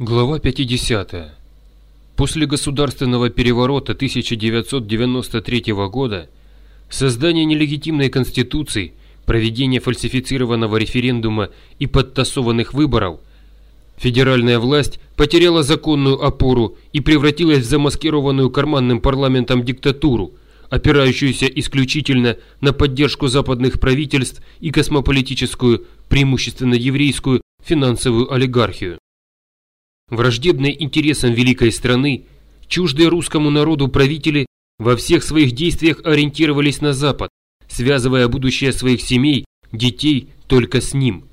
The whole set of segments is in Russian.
Глава 50. После государственного переворота 1993 года создание нелегитимной конституции, проведение фальсифицированного референдума и подтасованных выборов, федеральная власть потеряла законную опору и превратилась в замаскированную карманным парламентом диктатуру, опирающуюся исключительно на поддержку западных правительств и космополитическую, преимущественно еврейскую, финансовую олигархию. Враждебные интересам великой страны, чуждые русскому народу правители во всех своих действиях ориентировались на Запад, связывая будущее своих семей, детей только с ним.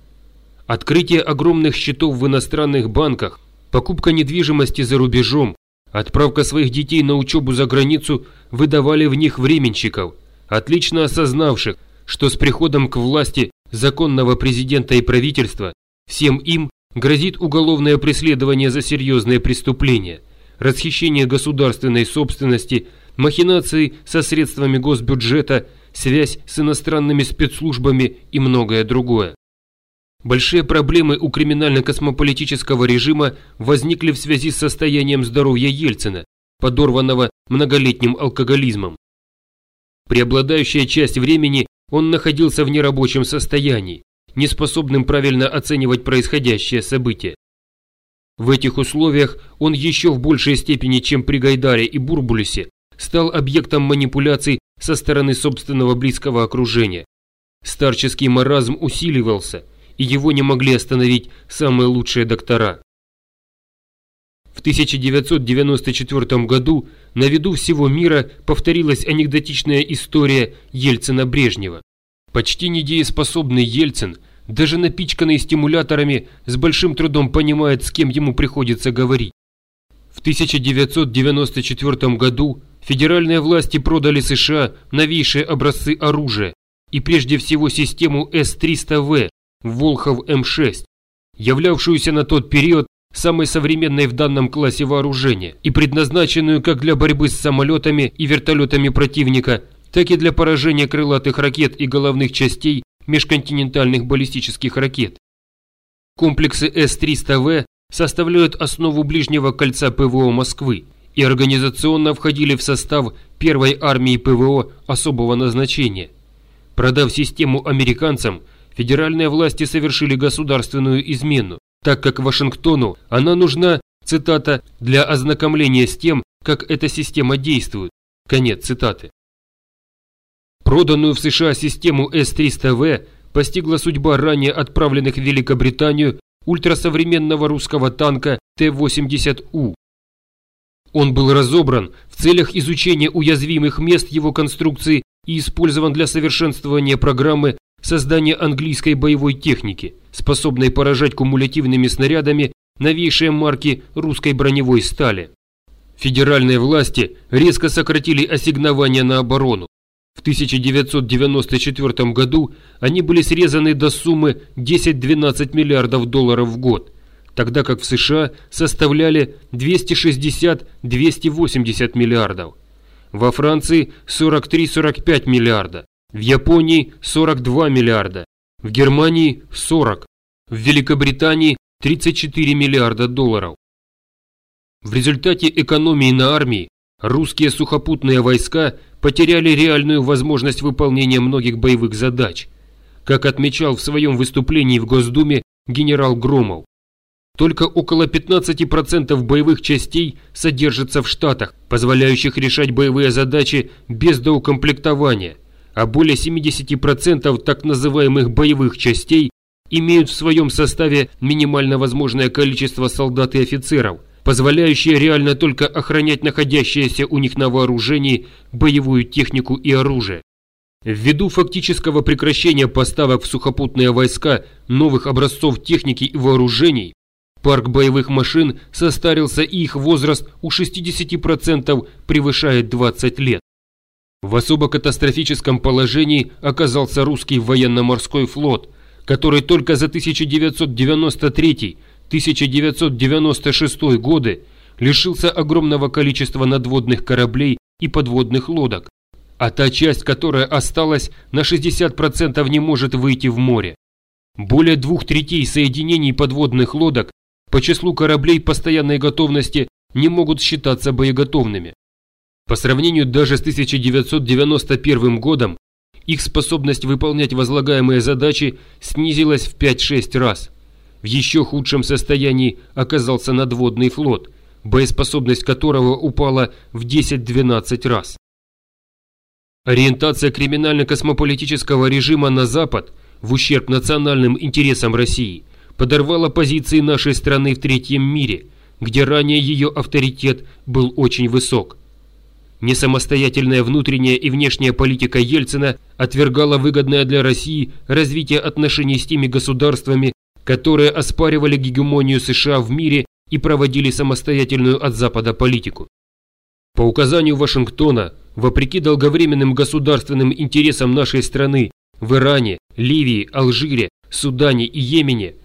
Открытие огромных счетов в иностранных банках, покупка недвижимости за рубежом, отправка своих детей на учебу за границу выдавали в них временщиков, отлично осознавших, что с приходом к власти законного президента и правительства всем им грозит уголовное преследование за серьезные преступления, расхищение государственной собственности, махинации со средствами госбюджета, связь с иностранными спецслужбами и многое другое. Большие проблемы у криминально-космополитического режима возникли в связи с состоянием здоровья Ельцина, подорванного многолетним алкоголизмом. Преобладающая часть времени он находился в нерабочем состоянии, неспособным правильно оценивать происходящее событие. В этих условиях он еще в большей степени, чем при Гайдаре и Бурбулисе, стал объектом манипуляций со стороны собственного близкого окружения. Старческий маразм усиливался, и его не могли остановить самые лучшие доктора. В 1994 году на виду всего мира повторилась анекдотичная история Ельцина-Брежнева. Почти недееспособный Ельцин, даже напичканный стимуляторами, с большим трудом понимает, с кем ему приходится говорить. В 1994 году федеральные власти продали США новейшие образцы оружия и прежде всего систему С-300В Волхов М6, являвшуюся на тот период самой современной в данном классе вооружения и предназначенную как для борьбы с самолетами и вертолетами противника, так и для поражения крылатых ракет и головных частей межконтинентальных баллистических ракет. Комплексы С-300В составляют основу ближнего кольца ПВО Москвы и организационно входили в состав первой армии ПВО особого назначения. Продав систему американцам, федеральные власти совершили государственную измену, так как Вашингтону она нужна, цитата, для ознакомления с тем, как эта система действует. Конец цитаты. Проданную в США систему С-300В постигла судьба ранее отправленных в Великобританию ультрасовременного русского танка Т-80У. Он был разобран в целях изучения уязвимых мест его конструкции и использован для совершенствования программы создания английской боевой техники, способной поражать кумулятивными снарядами новейшие марки русской броневой стали. Федеральные власти резко сократили ассигнования на оборону, в 1994 году они были срезаны до суммы 10-12 миллиардов долларов в год, тогда как в США составляли 260-280 миллиардов. Во Франции 43-45 миллиарда, в Японии 42 миллиарда, в Германии 40, в Великобритании 34 миллиарда долларов. В результате экономии на армии русские сухопутные войска потеряли реальную возможность выполнения многих боевых задач, как отмечал в своем выступлении в Госдуме генерал Громов. Только около 15% боевых частей содержатся в Штатах, позволяющих решать боевые задачи без доукомплектования, а более 70% так называемых боевых частей имеют в своем составе минимально возможное количество солдат и офицеров – позволяющие реально только охранять находящиеся у них на вооружении боевую технику и оружие. Ввиду фактического прекращения поставок в сухопутные войска новых образцов техники и вооружений, парк боевых машин состарился и их возраст у 60% превышает 20 лет. В особо катастрофическом положении оказался русский военно-морской флот, который только за 1993 1996 годы лишился огромного количества надводных кораблей и подводных лодок, а та часть, которая осталась, на 60% не может выйти в море. Более двух третей соединений подводных лодок по числу кораблей постоянной готовности не могут считаться боеготовными. По сравнению даже с 1991 годом, их способность выполнять возлагаемые задачи снизилась в 5-6 раз. В еще худшем состоянии оказался надводный флот, боеспособность которого упала в 10-12 раз. Ориентация криминально-космополитического режима на Запад в ущерб национальным интересам России подорвала позиции нашей страны в третьем мире, где ранее ее авторитет был очень высок. Несамостоятельная внутренняя и внешняя политика Ельцина отвергала выгодное для России развитие отношений с теми государствами, которые оспаривали гегемонию США в мире и проводили самостоятельную от Запада политику. По указанию Вашингтона, вопреки долговременным государственным интересам нашей страны в Иране, Ливии, Алжире, Судане и Йемене,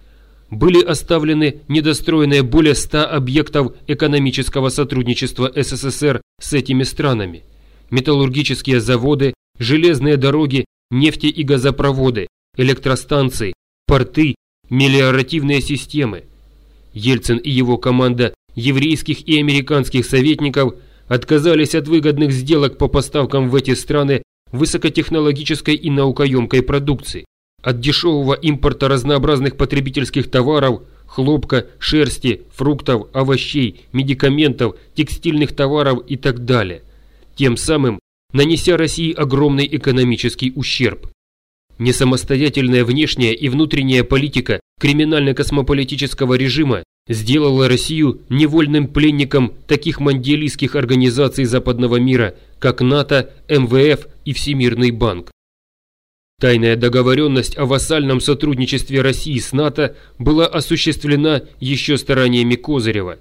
были оставлены недостроенные более 100 объектов экономического сотрудничества СССР с этими странами. Металлургические заводы, железные дороги, нефти- и газопроводы, электростанции, порты, мелиоративные системы. Ельцин и его команда еврейских и американских советников отказались от выгодных сделок по поставкам в эти страны высокотехнологической и наукоемкой продукции. От дешевого импорта разнообразных потребительских товаров, хлопка, шерсти, фруктов, овощей, медикаментов, текстильных товаров и так далее. Тем самым нанеся России огромный экономический ущерб. Несамостоятельная внешняя и внутренняя политика криминально-космополитического режима сделала Россию невольным пленником таких мандиалистских организаций западного мира, как НАТО, МВФ и Всемирный банк. Тайная договоренность о вассальном сотрудничестве России с НАТО была осуществлена еще стараниями Козырева.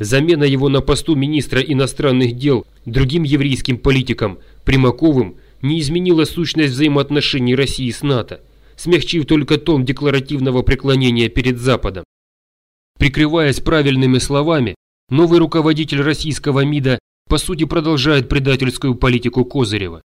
Замена его на посту министра иностранных дел другим еврейским политикам, Примаковым, не изменила сущность взаимоотношений России с НАТО, смягчив только тон декларативного преклонения перед Западом. Прикрываясь правильными словами, новый руководитель российского МИДа по сути продолжает предательскую политику Козырева.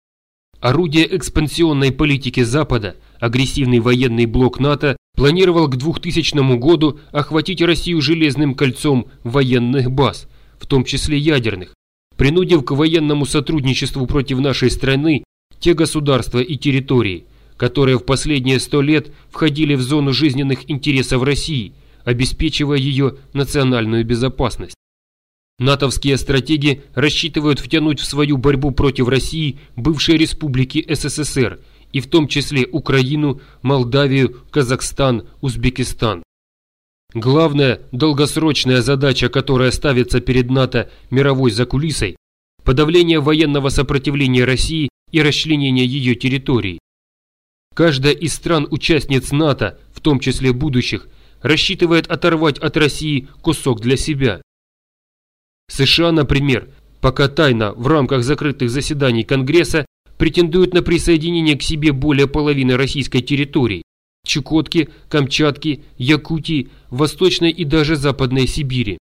Орудие экспансионной политики Запада, агрессивный военный блок НАТО, планировал к 2000 году охватить Россию железным кольцом военных баз, в том числе ядерных, принудив к военному сотрудничеству против нашей страны те государства и территории, которые в последние сто лет входили в зону жизненных интересов России, обеспечивая ее национальную безопасность. НАТОвские стратеги рассчитывают втянуть в свою борьбу против России бывшие республики СССР и в том числе Украину, Молдавию, Казахстан, Узбекистан. Главная долгосрочная задача, которая ставится перед НАТО мировой закулисой – подавление военного сопротивления России и расчленение ее территорий. Каждая из стран-участниц НАТО, в том числе будущих, рассчитывает оторвать от России кусок для себя. США, например, пока тайно в рамках закрытых заседаний Конгресса претендуют на присоединение к себе более половины российской территории – Чукотки, Камчатки, Якутии, Восточной и даже Западной Сибири.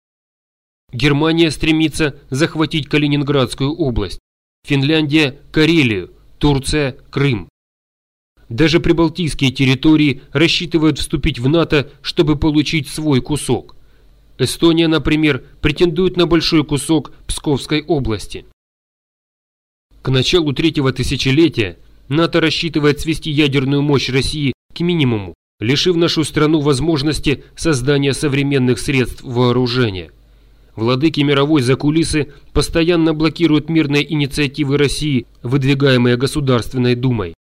Германия стремится захватить Калининградскую область, Финляндия – Карелию, Турция – Крым. Даже прибалтийские территории рассчитывают вступить в НАТО, чтобы получить свой кусок. Эстония, например, претендует на большой кусок Псковской области. К началу третьего тысячелетия НАТО рассчитывает свести ядерную мощь России к минимуму, лишив нашу страну возможности создания современных средств вооружения. Владыки мировой закулисы постоянно блокируют мирные инициативы России, выдвигаемые Государственной Думой.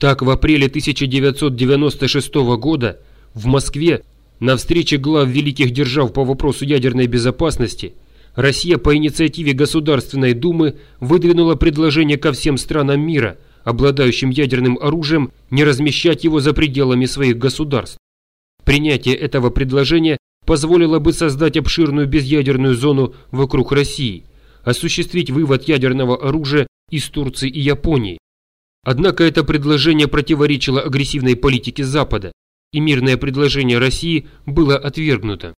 Так, в апреле 1996 года в Москве на встрече глав великих держав по вопросу ядерной безопасности Россия по инициативе Государственной Думы выдвинула предложение ко всем странам мира, обладающим ядерным оружием, не размещать его за пределами своих государств. Принятие этого предложения позволило бы создать обширную безъядерную зону вокруг России, осуществить вывод ядерного оружия из Турции и Японии. Однако это предложение противоречило агрессивной политике Запада, и мирное предложение России было отвергнуто.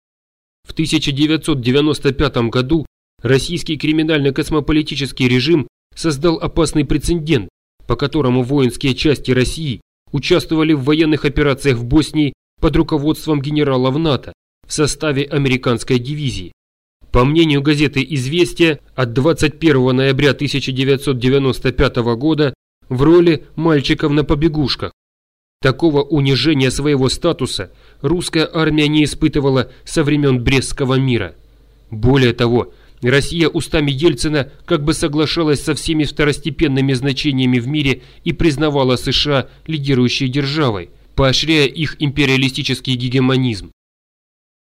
В 1995 году российский криминально-космополитический режим создал опасный прецедент, по которому воинские части России участвовали в военных операциях в Боснии под руководством генералов НАТО, в составе американской дивизии. По мнению газеты «Известия» от 21 ноября 1995 года в роли мальчиков на побегушках. Такого унижения своего статуса русская армия не испытывала со времен Брестского мира. Более того, Россия устами Ельцина как бы соглашалась со всеми второстепенными значениями в мире и признавала США лидирующей державой, поощряя их империалистический гегемонизм.